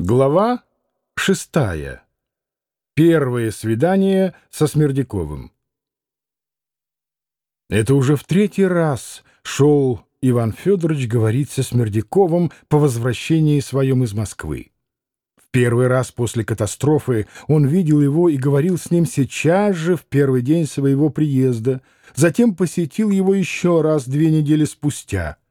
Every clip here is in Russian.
Глава шестая. Первое свидание со Смердяковым. Это уже в третий раз шел Иван Федорович говорить со Смердяковым по возвращении своем из Москвы. В первый раз после катастрофы он видел его и говорил с ним сейчас же в первый день своего приезда, затем посетил его еще раз две недели спустя —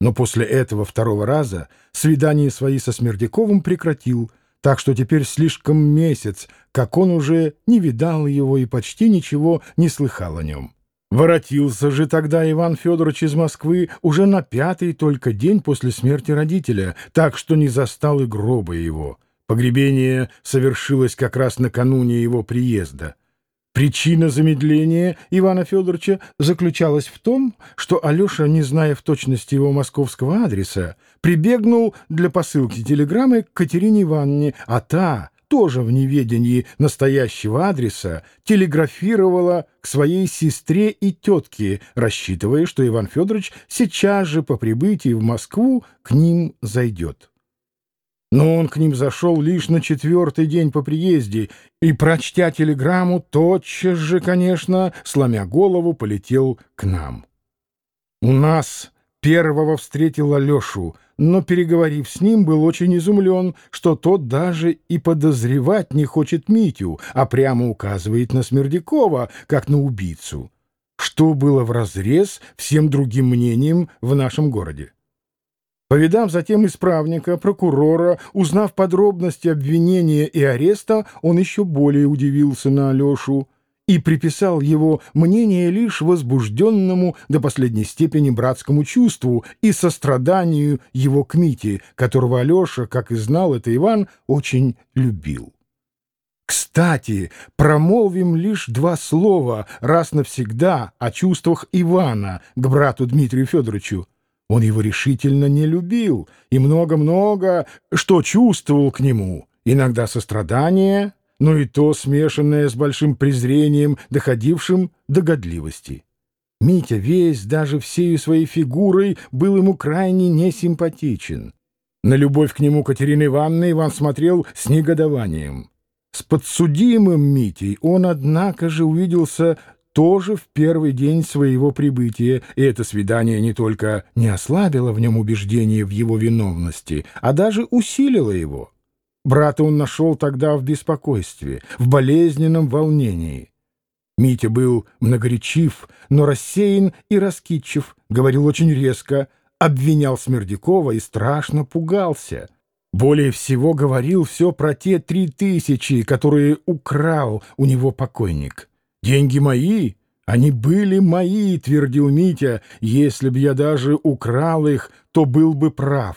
но после этого второго раза свидания свои со Смердяковым прекратил, так что теперь слишком месяц, как он уже не видал его и почти ничего не слыхал о нем. Воротился же тогда Иван Федорович из Москвы уже на пятый только день после смерти родителя, так что не застал и гроба его. Погребение совершилось как раз накануне его приезда. Причина замедления Ивана Федоровича заключалась в том, что Алеша, не зная в точности его московского адреса, прибегнул для посылки телеграммы к Катерине Ивановне, а та, тоже в неведении настоящего адреса, телеграфировала к своей сестре и тетке, рассчитывая, что Иван Федорович сейчас же по прибытии в Москву к ним зайдет. Но он к ним зашел лишь на четвертый день по приезде и, прочтя телеграмму, тотчас же, конечно, сломя голову, полетел к нам. У нас первого встретил Алешу, но, переговорив с ним, был очень изумлен, что тот даже и подозревать не хочет Митю, а прямо указывает на Смердякова, как на убийцу, что было вразрез всем другим мнениям в нашем городе. Повидав затем исправника, прокурора, узнав подробности обвинения и ареста, он еще более удивился на Алешу и приписал его мнение лишь возбужденному до последней степени братскому чувству и состраданию его к Мите, которого Алеша, как и знал это Иван, очень любил. Кстати, промолвим лишь два слова раз навсегда о чувствах Ивана к брату Дмитрию Федоровичу. Он его решительно не любил и много-много что чувствовал к нему, иногда сострадание, но и то смешанное с большим презрением, доходившим до годливости. Митя весь, даже всею своей фигурой, был ему крайне несимпатичен. На любовь к нему Катерины Ивановны Иван смотрел с негодованием. С подсудимым Митей он, однако же, увиделся тоже в первый день своего прибытия, и это свидание не только не ослабило в нем убеждение в его виновности, а даже усилило его. Брата он нашел тогда в беспокойстве, в болезненном волнении. Митя был многоречив, но рассеян и раскидчив, говорил очень резко, обвинял Смердякова и страшно пугался. Более всего говорил все про те три тысячи, которые украл у него покойник. «Деньги мои, они были мои», — твердил Митя. «Если б я даже украл их, то был бы прав».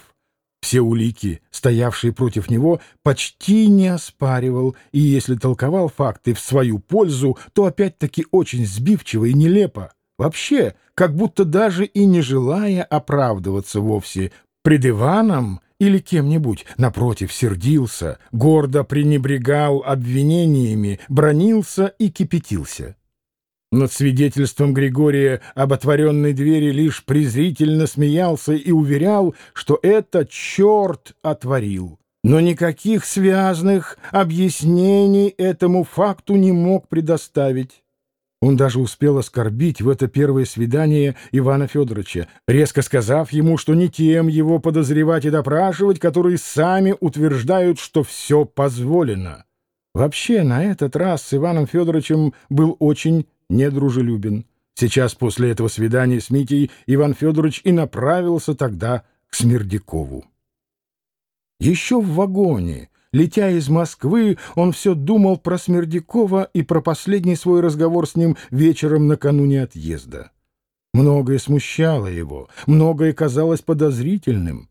Все улики, стоявшие против него, почти не оспаривал, и если толковал факты в свою пользу, то опять-таки очень сбивчиво и нелепо. Вообще, как будто даже и не желая оправдываться вовсе, пред Иваном или кем-нибудь, напротив, сердился, гордо пренебрегал обвинениями, бронился и кипятился. Над свидетельством Григория об отворенной двери лишь презрительно смеялся и уверял, что это черт отворил. Но никаких связанных объяснений этому факту не мог предоставить. Он даже успел оскорбить в это первое свидание Ивана Федоровича, резко сказав ему, что не тем его подозревать и допрашивать, которые сами утверждают, что все позволено. Вообще, на этот раз с Иваном Федоровичем был очень недружелюбен. Сейчас после этого свидания с Митей Иван Федорович и направился тогда к Смердякову. Еще в вагоне Летя из Москвы, он все думал про Смердякова и про последний свой разговор с ним вечером накануне отъезда. Многое смущало его, многое казалось подозрительным.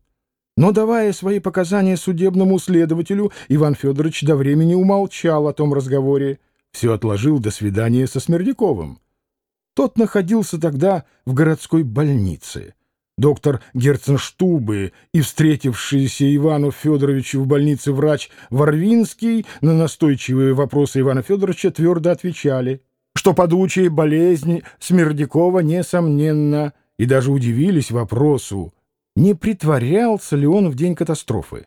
Но, давая свои показания судебному следователю, Иван Федорович до времени умолчал о том разговоре, все отложил до свидания со Смердяковым. Тот находился тогда в городской больнице — доктор Герценштубы и встретившийся Ивану Федоровичу в больнице врач Варвинский на настойчивые вопросы Ивана Федоровича твердо отвечали, что подучая болезнь Смердякова несомненно, и даже удивились вопросу, не притворялся ли он в день катастрофы.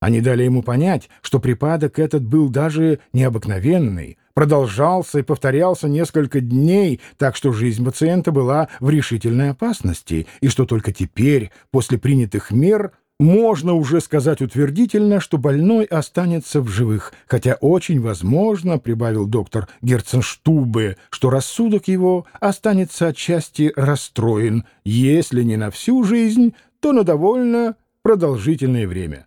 Они дали ему понять, что припадок этот был даже необыкновенный, продолжался и повторялся несколько дней, так что жизнь пациента была в решительной опасности, и что только теперь, после принятых мер, можно уже сказать утвердительно, что больной останется в живых, хотя очень возможно, — прибавил доктор Герценштубе, — что рассудок его останется отчасти расстроен, если не на всю жизнь, то на довольно продолжительное время.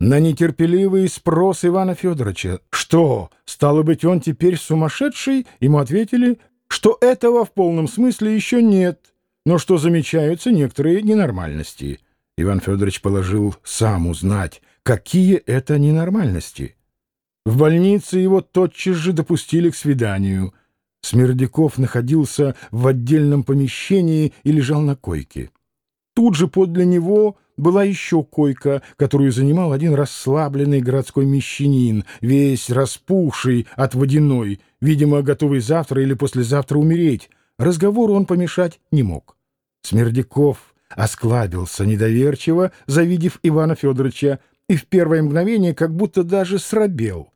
На нетерпеливый спрос Ивана Федоровича, что, стало быть, он теперь сумасшедший, ему ответили, что этого в полном смысле еще нет, но что замечаются некоторые ненормальности. Иван Федорович положил сам узнать, какие это ненормальности. В больнице его тотчас же допустили к свиданию. Смердяков находился в отдельном помещении и лежал на койке. Тут же подле него была еще койка, которую занимал один расслабленный городской мещанин, весь распухший от водяной, видимо, готовый завтра или послезавтра умереть. Разговору он помешать не мог. Смердяков осклабился недоверчиво, завидев Ивана Федоровича, и в первое мгновение как будто даже срабел.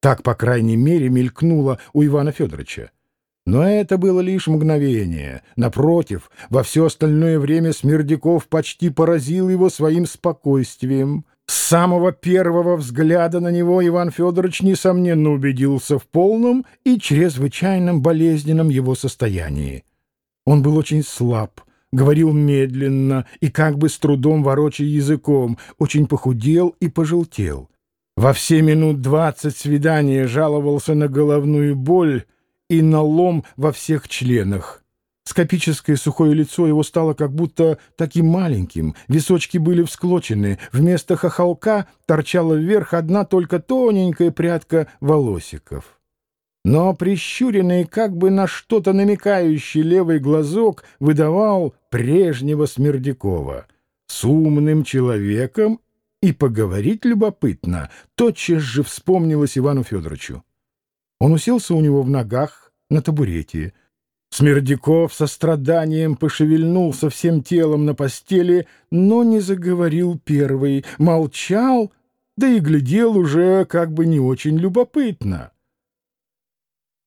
Так, по крайней мере, мелькнуло у Ивана Федоровича. Но это было лишь мгновение. Напротив, во все остальное время Смердяков почти поразил его своим спокойствием. С самого первого взгляда на него Иван Федорович, несомненно, убедился в полном и чрезвычайном болезненном его состоянии. Он был очень слаб, говорил медленно и как бы с трудом ворочая языком, очень похудел и пожелтел. Во все минут двадцать свидания жаловался на головную боль, и налом во всех членах. Скопическое сухое лицо его стало как будто таким маленьким, височки были всклочены, вместо хохолка торчала вверх одна только тоненькая прядка волосиков. Но прищуренный, как бы на что-то намекающий левый глазок выдавал прежнего Смердякова. С умным человеком и поговорить любопытно, тотчас же вспомнилось Ивану Федоровичу. Он уселся у него в ногах на табурете. Смердяков со страданием пошевельнулся всем телом на постели, но не заговорил первый, молчал, да и глядел уже как бы не очень любопытно.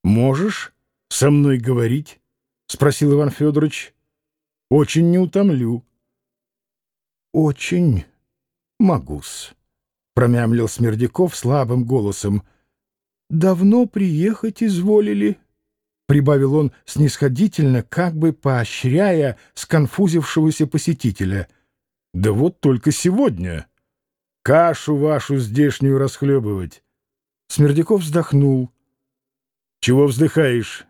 «Можешь со мной говорить?» — спросил Иван Федорович. «Очень не утомлю». «Очень могу-с», — промямлил Смердяков слабым голосом давно приехать изволили?» — прибавил он снисходительно, как бы поощряя сконфузившегося посетителя. «Да вот только сегодня. Кашу вашу здешнюю расхлебывать». Смердяков вздохнул. «Чего вздыхаешь?»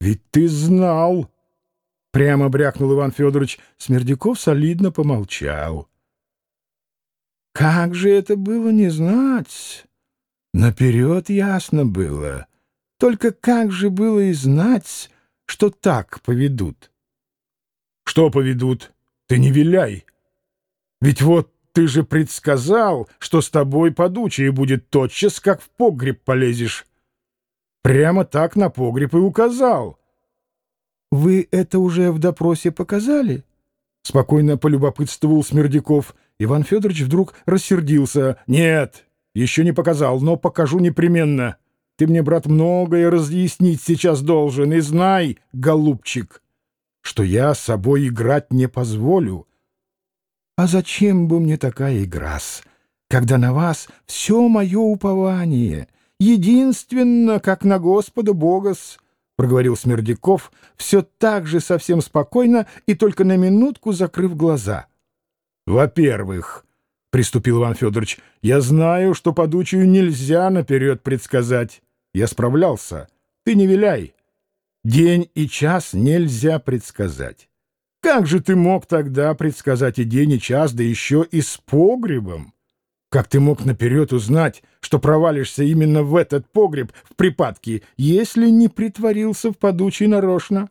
«Ведь ты знал!» Прямо брякнул Иван Федорович. Смердяков солидно помолчал. «Как же это было не знать?» Наперед ясно было. Только как же было и знать, что так поведут? — Что поведут? Ты не виляй. Ведь вот ты же предсказал, что с тобой подучие будет тотчас, как в погреб полезешь. Прямо так на погреб и указал. — Вы это уже в допросе показали? — спокойно полюбопытствовал Смердяков. Иван Федорович вдруг рассердился. — Нет, еще не показал, но покажу непременно. Ты мне, брат, многое разъяснить сейчас должен. И знай, голубчик, что я с собой играть не позволю. А зачем бы мне такая игра-с, когда на вас все мое упование, единственно, как на Господа Бога-с, — проговорил Смердяков, все так же совсем спокойно и только на минутку закрыв глаза. — Во-первых, приступил Иван Федорович, — я знаю, что подучию нельзя наперед предсказать. Я справлялся. Ты не виляй. День и час нельзя предсказать. Как же ты мог тогда предсказать и день, и час, да еще и с погребом? Как ты мог наперед узнать, что провалишься именно в этот погреб в припадке, если не притворился в подучий нарочно?